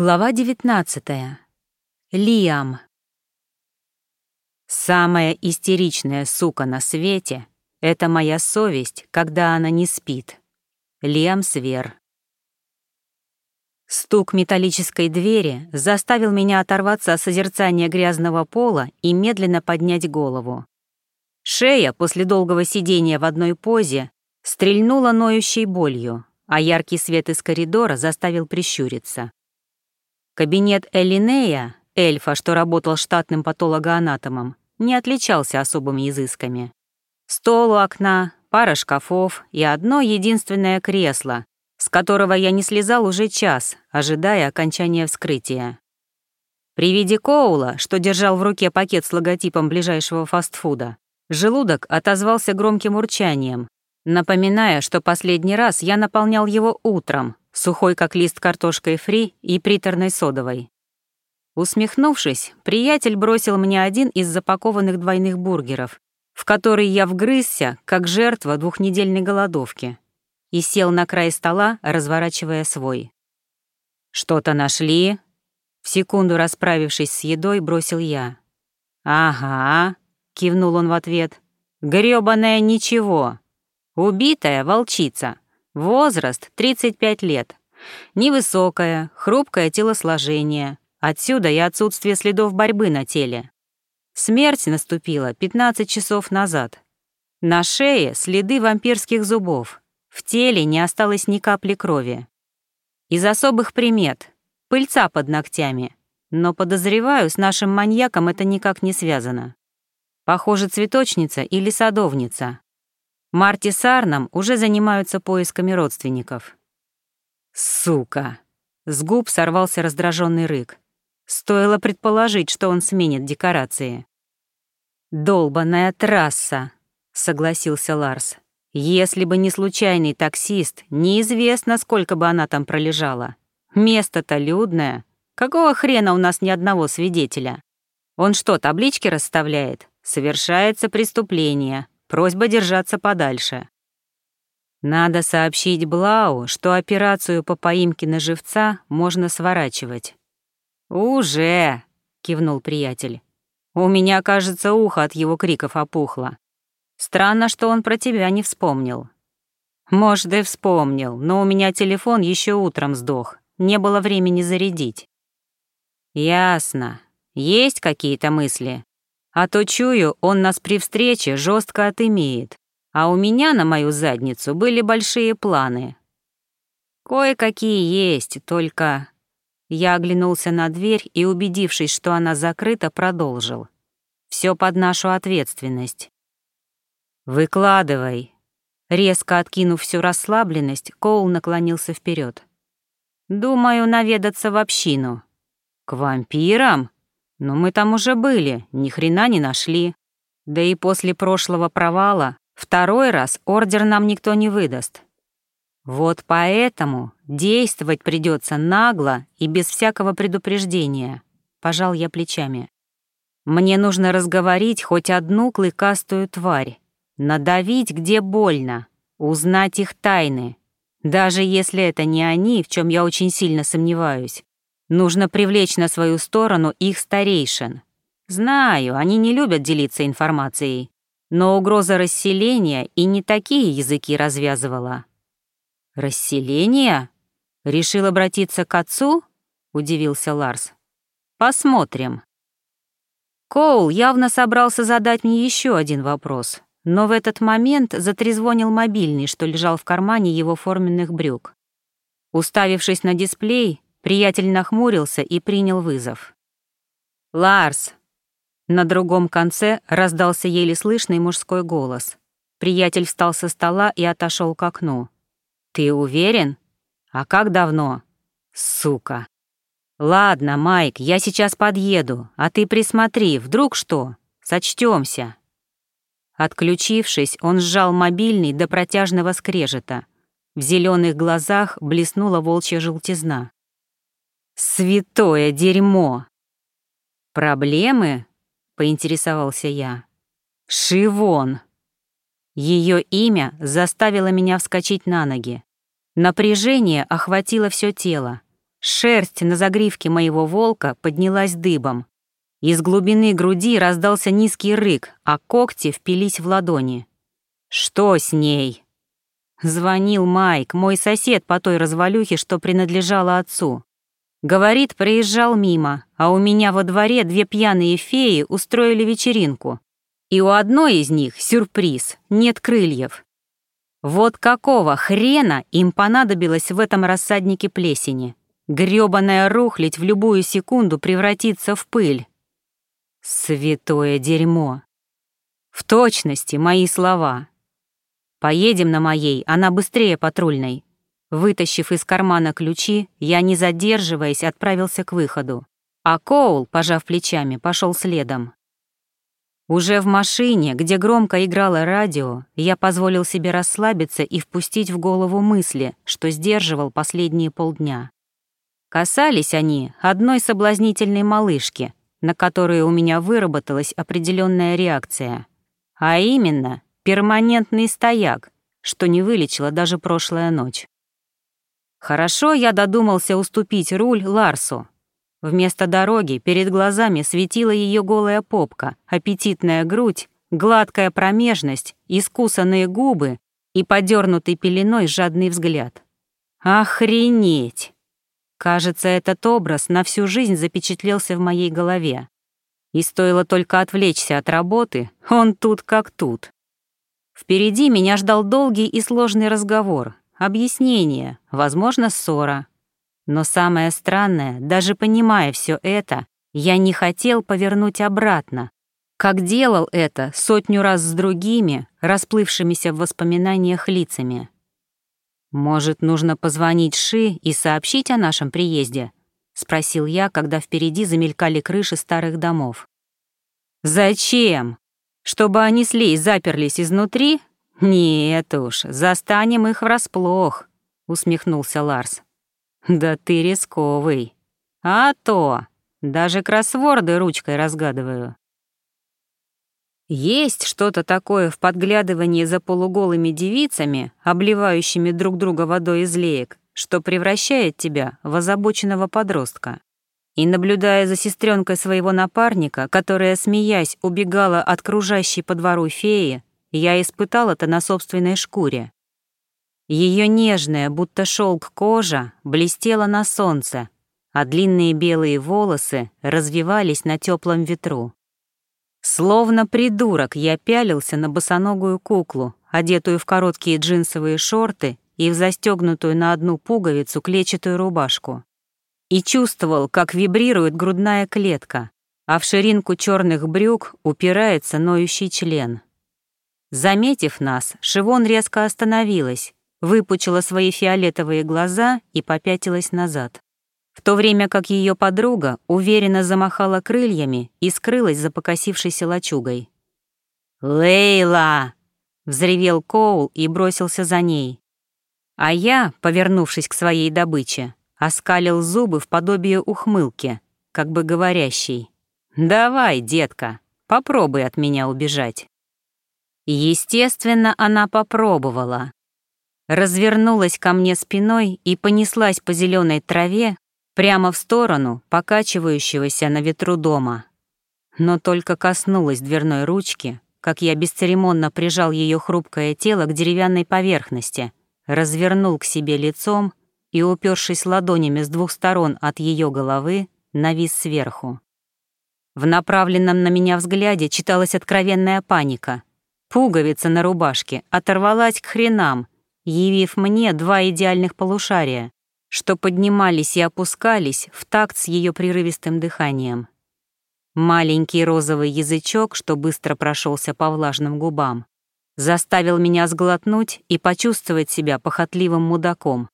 Глава 19. Лиам. Самая истеричная сука на свете — это моя совесть, когда она не спит. Лиам Свер. Стук металлической двери заставил меня оторваться от созерцания грязного пола и медленно поднять голову. Шея после долгого сидения в одной позе стрельнула ноющей болью, а яркий свет из коридора заставил прищуриться. Кабинет Элинея, эльфа, что работал штатным патологоанатомом, не отличался особыми изысками. Стол у окна, пара шкафов и одно единственное кресло, с которого я не слезал уже час, ожидая окончания вскрытия. При виде Коула, что держал в руке пакет с логотипом ближайшего фастфуда, желудок отозвался громким урчанием, напоминая, что последний раз я наполнял его утром, сухой как лист картошкой фри и приторной содовой. Усмехнувшись, приятель бросил мне один из запакованных двойных бургеров, в который я вгрызся, как жертва двухнедельной голодовки, и сел на край стола, разворачивая свой. «Что-то нашли?» В секунду расправившись с едой, бросил я. «Ага», — кивнул он в ответ. «Грёбаное ничего. Убитая волчица. Возраст — 35 лет. Невысокое, хрупкое телосложение. Отсюда и отсутствие следов борьбы на теле. Смерть наступила 15 часов назад. На шее следы вампирских зубов. В теле не осталось ни капли крови. Из особых примет — пыльца под ногтями. Но, подозреваю, с нашим маньяком это никак не связано. Похоже, цветочница или садовница. Марти с Арном уже занимаются поисками родственников. «Сука!» — с губ сорвался раздраженный рык. Стоило предположить, что он сменит декорации. «Долбаная трасса!» — согласился Ларс. «Если бы не случайный таксист, неизвестно, сколько бы она там пролежала. Место-то людное. Какого хрена у нас ни одного свидетеля? Он что, таблички расставляет? Совершается преступление. Просьба держаться подальше. Надо сообщить Блау, что операцию по поимке на живца можно сворачивать. «Уже!» — кивнул приятель. «У меня, кажется, ухо от его криков опухло. Странно, что он про тебя не вспомнил». «Может, и вспомнил, но у меня телефон еще утром сдох. Не было времени зарядить». «Ясно. Есть какие-то мысли?» А то чую, он нас при встрече жестко отымеет. А у меня на мою задницу были большие планы. Кое-какие есть, только... Я оглянулся на дверь и, убедившись, что она закрыта, продолжил. Все под нашу ответственность. «Выкладывай». Резко откинув всю расслабленность, Коул наклонился вперед. «Думаю, наведаться в общину». «К вампирам?» Но мы там уже были, ни хрена не нашли. Да и после прошлого провала второй раз ордер нам никто не выдаст. Вот поэтому действовать придется нагло и без всякого предупреждения, пожал я плечами. Мне нужно разговорить хоть одну клыкастую тварь, надавить где больно, узнать их тайны, даже если это не они, в чем я очень сильно сомневаюсь. Нужно привлечь на свою сторону их старейшин. Знаю, они не любят делиться информацией, но угроза расселения и не такие языки развязывала. «Расселение? Решил обратиться к отцу?» — удивился Ларс. «Посмотрим». Коул явно собрался задать мне еще один вопрос, но в этот момент затрезвонил мобильный, что лежал в кармане его форменных брюк. Уставившись на дисплей, Приятель нахмурился и принял вызов. «Ларс!» На другом конце раздался еле слышный мужской голос. Приятель встал со стола и отошел к окну. «Ты уверен? А как давно?» «Сука!» «Ладно, Майк, я сейчас подъеду, а ты присмотри, вдруг что? Сочтёмся». Отключившись, он сжал мобильный до протяжного скрежета. В зеленых глазах блеснула волчья желтизна. Святое дерьмо! Проблемы? Поинтересовался я. Шивон. Ее имя заставило меня вскочить на ноги. Напряжение охватило все тело. Шерсть на загривке моего волка поднялась дыбом. Из глубины груди раздался низкий рык, а когти впились в ладони. «Что с ней?» Звонил Майк, мой сосед по той развалюхе, что принадлежала отцу. Говорит, проезжал мимо, а у меня во дворе две пьяные феи устроили вечеринку. И у одной из них сюрприз — нет крыльев. Вот какого хрена им понадобилось в этом рассаднике плесени? Грёбаная рухлядь в любую секунду превратится в пыль. Святое дерьмо. В точности мои слова. Поедем на моей, она быстрее патрульной. Вытащив из кармана ключи, я, не задерживаясь, отправился к выходу. А Коул, пожав плечами, пошел следом. Уже в машине, где громко играло радио, я позволил себе расслабиться и впустить в голову мысли, что сдерживал последние полдня. Касались они одной соблазнительной малышки, на которую у меня выработалась определенная реакция. А именно, перманентный стояк, что не вылечила даже прошлая ночь. Хорошо я додумался уступить руль Ларсу, Вместо дороги перед глазами светила ее голая попка, аппетитная грудь, гладкая промежность, искусанные губы и подернутый пеленой жадный взгляд. Охренеть! Кажется, этот образ на всю жизнь запечатлелся в моей голове. И стоило только отвлечься от работы, он тут как тут. Впереди меня ждал долгий и сложный разговор, объяснение, возможно, ссора, но самое странное, даже понимая все это, я не хотел повернуть обратно, как делал это сотню раз с другими, расплывшимися в воспоминаниях лицами. «Может, нужно позвонить Ши и сообщить о нашем приезде?» — спросил я, когда впереди замелькали крыши старых домов. «Зачем? Чтобы они с Лей заперлись изнутри? Нет уж, застанем их врасплох», — усмехнулся Ларс. «Да ты рисковый. А то! Даже кроссворды ручкой разгадываю». Есть что-то такое в подглядывании за полуголыми девицами, обливающими друг друга водой из леек, что превращает тебя в озабоченного подростка. И наблюдая за сестренкой своего напарника, которая, смеясь, убегала от кружащей по двору феи, я испытал это на собственной шкуре. Ее нежная, будто шелк кожа, блестела на солнце, а длинные белые волосы развивались на теплом ветру. Словно придурок я пялился на босоногую куклу, одетую в короткие джинсовые шорты и в застегнутую на одну пуговицу клетчатую рубашку. И чувствовал, как вибрирует грудная клетка, а в ширинку черных брюк упирается ноющий член. Заметив нас, Шивон резко остановилась, выпучила свои фиолетовые глаза и попятилась назад. В то время как ее подруга уверенно замахала крыльями и скрылась за покосившейся лачугой. «Лейла!» — взревел Коул и бросился за ней. А я, повернувшись к своей добыче, оскалил зубы в подобие ухмылки, как бы говорящей. «Давай, детка, попробуй от меня убежать». Естественно, она попробовала развернулась ко мне спиной и понеслась по зеленой траве прямо в сторону покачивающегося на ветру дома. Но только коснулась дверной ручки, как я бесцеремонно прижал ее хрупкое тело к деревянной поверхности, развернул к себе лицом и, упершись ладонями с двух сторон от ее головы, навис сверху. В направленном на меня взгляде читалась откровенная паника. Пуговица на рубашке оторвалась к хренам — явив мне два идеальных полушария, что поднимались и опускались в такт с ее прерывистым дыханием. Маленький розовый язычок, что быстро прошелся по влажным губам, заставил меня сглотнуть и почувствовать себя похотливым мудаком.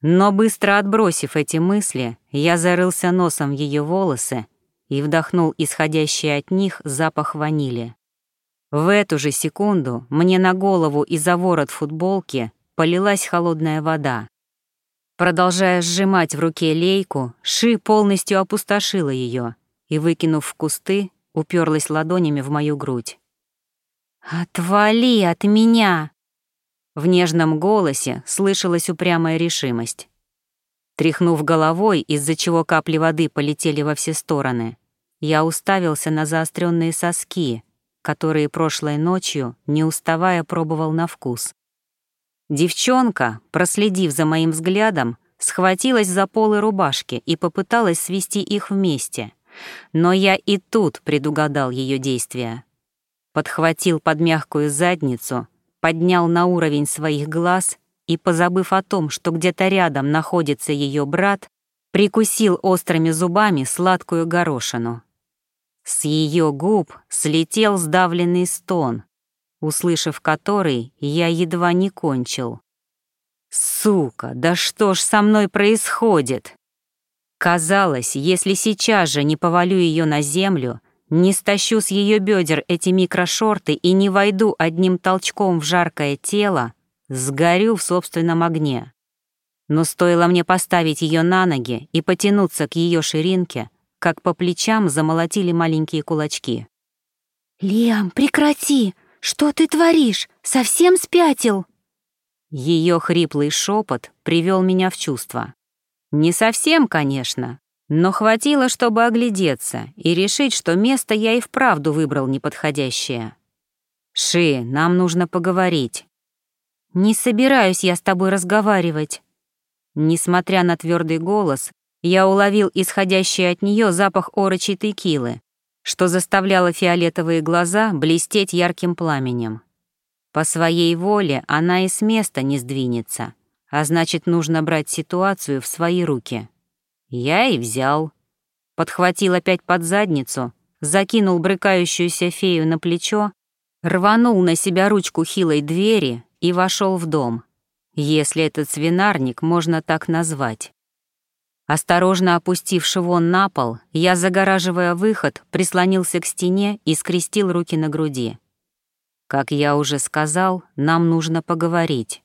Но быстро отбросив эти мысли, я зарылся носом в ее волосы и вдохнул исходящий от них запах ванили. В эту же секунду мне на голову и за ворот футболки полилась холодная вода. Продолжая сжимать в руке лейку, Ши полностью опустошила ее и, выкинув в кусты, уперлась ладонями в мою грудь. «Отвали от меня!» В нежном голосе слышалась упрямая решимость. Тряхнув головой, из-за чего капли воды полетели во все стороны, я уставился на заостренные соски, которые прошлой ночью, не уставая, пробовал на вкус. Девчонка, проследив за моим взглядом, схватилась за полы рубашки и попыталась свести их вместе. Но я и тут предугадал ее действия. Подхватил под мягкую задницу, поднял на уровень своих глаз и, позабыв о том, что где-то рядом находится ее брат, прикусил острыми зубами сладкую горошину. С ее губ слетел сдавленный стон, услышав который, я едва не кончил. «Сука, да что ж со мной происходит?» Казалось, если сейчас же не повалю ее на землю, не стащу с ее бедер эти микрошорты и не войду одним толчком в жаркое тело, Сгорю в собственном огне. Но стоило мне поставить ее на ноги и потянуться к ее ширинке, как по плечам замолотили маленькие кулачки. «Лиам, прекрати! Что ты творишь? Совсем спятил?» Ее хриплый шепот привел меня в чувство. Не совсем, конечно, но хватило, чтобы оглядеться и решить, что место я и вправду выбрал неподходящее. «Ши, нам нужно поговорить. «Не собираюсь я с тобой разговаривать». Несмотря на твердый голос, я уловил исходящий от нее запах орочей текилы, что заставляло фиолетовые глаза блестеть ярким пламенем. По своей воле она и с места не сдвинется, а значит, нужно брать ситуацию в свои руки. Я и взял. Подхватил опять под задницу, закинул брыкающуюся фею на плечо, рванул на себя ручку хилой двери и вошел в дом, если этот свинарник можно так назвать. Осторожно опустив шивон на пол, я, загораживая выход, прислонился к стене и скрестил руки на груди. Как я уже сказал, нам нужно поговорить.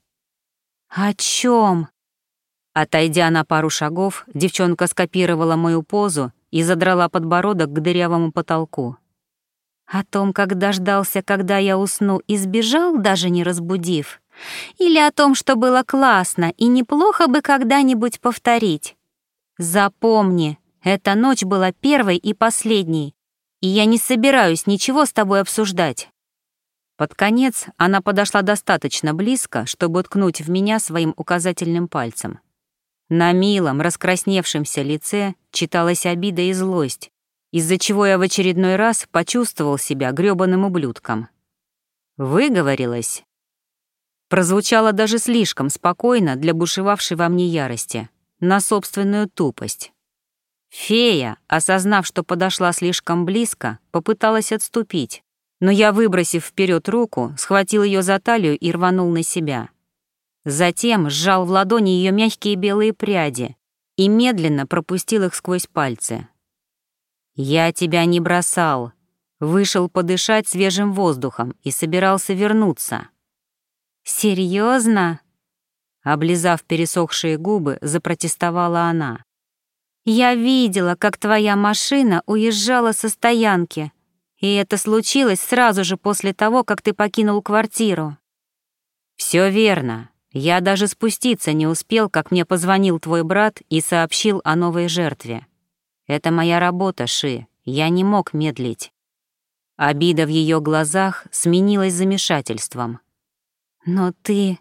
«О чем? Отойдя на пару шагов, девчонка скопировала мою позу и задрала подбородок к дырявому потолку. О том, как дождался, когда я усну, и сбежал, даже не разбудив? Или о том, что было классно и неплохо бы когда-нибудь повторить? Запомни, эта ночь была первой и последней, и я не собираюсь ничего с тобой обсуждать. Под конец она подошла достаточно близко, чтобы ткнуть в меня своим указательным пальцем. На милом, раскрасневшемся лице читалась обида и злость, из-за чего я в очередной раз почувствовал себя грёбаным ублюдком. Выговорилась. Прозвучало даже слишком спокойно для бушевавшей во мне ярости, на собственную тупость. Фея, осознав, что подошла слишком близко, попыталась отступить, но я, выбросив вперед руку, схватил ее за талию и рванул на себя. Затем сжал в ладони ее мягкие белые пряди и медленно пропустил их сквозь пальцы. «Я тебя не бросал», вышел подышать свежим воздухом и собирался вернуться. «Серьезно?» Облизав пересохшие губы, запротестовала она. «Я видела, как твоя машина уезжала со стоянки, и это случилось сразу же после того, как ты покинул квартиру». Все верно. Я даже спуститься не успел, как мне позвонил твой брат и сообщил о новой жертве. Это моя работа, Ши, я не мог медлить. Обида в ее глазах сменилась замешательством. «Но ты...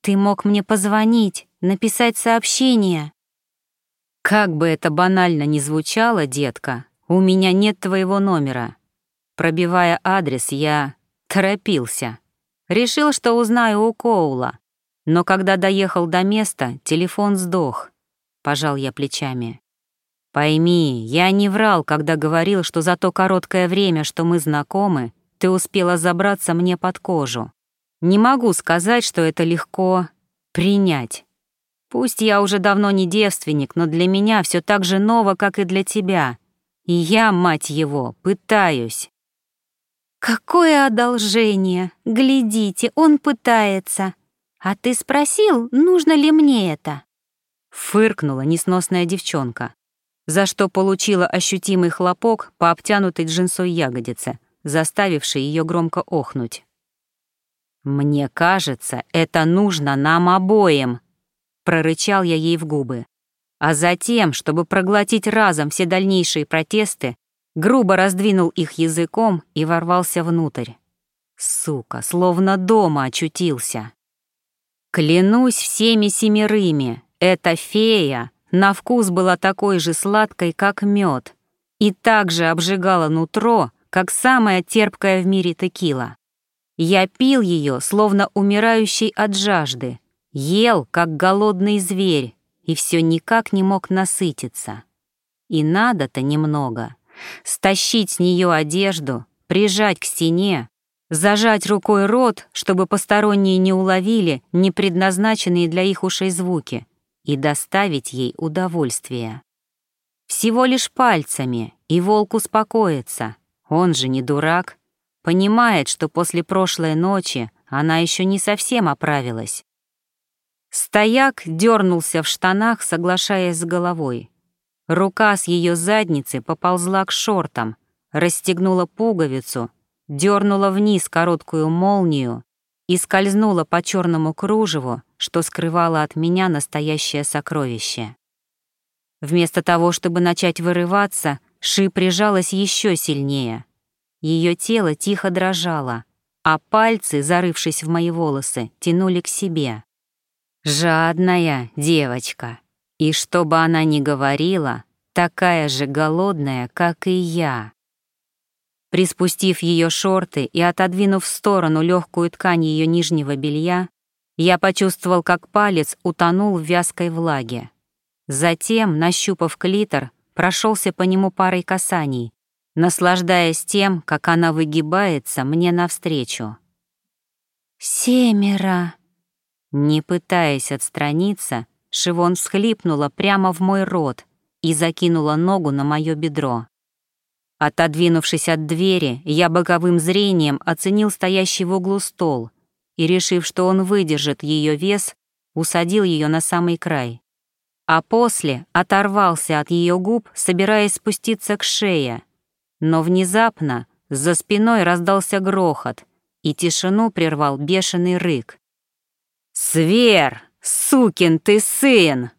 ты мог мне позвонить, написать сообщение». «Как бы это банально ни звучало, детка, у меня нет твоего номера». Пробивая адрес, я торопился. Решил, что узнаю у Коула. Но когда доехал до места, телефон сдох. Пожал я плечами. Пойми, я не врал, когда говорил, что за то короткое время, что мы знакомы, ты успела забраться мне под кожу. Не могу сказать, что это легко принять. Пусть я уже давно не девственник, но для меня все так же ново, как и для тебя. И я, мать его, пытаюсь. Какое одолжение! Глядите, он пытается. А ты спросил, нужно ли мне это? Фыркнула несносная девчонка за что получила ощутимый хлопок по обтянутой джинсой ягодице, заставивший ее громко охнуть. «Мне кажется, это нужно нам обоим», — прорычал я ей в губы. а затем, чтобы проглотить разом все дальнейшие протесты, грубо раздвинул их языком и ворвался внутрь. Сука, словно дома очутился. Клянусь всеми семерыми, эта фея на вкус была такой же сладкой, как мед, и также обжигала нутро, как самая терпкая в мире текила. Я пил ее, словно умирающий от жажды, ел, как голодный зверь, и все никак не мог насытиться. И надо-то немного. Стащить с нее одежду, прижать к стене, зажать рукой рот, чтобы посторонние не уловили непредназначенные для их ушей звуки, и доставить ей удовольствие. Всего лишь пальцами, и волк успокоится. Он же не дурак. Понимает, что после прошлой ночи она еще не совсем оправилась. Стояк дернулся в штанах, соглашаясь с головой. Рука с ее задницы поползла к шортам, расстегнула пуговицу, дернула вниз короткую молнию и скользнула по черному кружеву, что скрывало от меня настоящее сокровище. Вместо того, чтобы начать вырываться, Ши прижалась еще сильнее. Ее тело тихо дрожало, а пальцы, зарывшись в мои волосы, тянули к себе. Жадная девочка. И что бы она ни говорила, такая же голодная, как и я. Приспустив ее шорты и отодвинув в сторону легкую ткань ее нижнего белья, я почувствовал, как палец утонул в вязкой влаге. Затем, нащупав клитор, прошелся по нему парой касаний, наслаждаясь тем, как она выгибается мне навстречу. «Семеро!» Не пытаясь отстраниться, Шивон всхлипнула прямо в мой рот и закинула ногу на мое бедро. Отодвинувшись от двери, я боковым зрением оценил стоящий в углу стол и, решив, что он выдержит ее вес, усадил ее на самый край а после оторвался от ее губ, собираясь спуститься к шее. Но внезапно за спиной раздался грохот, и тишину прервал бешеный рык. «Свер, сукин ты сын!»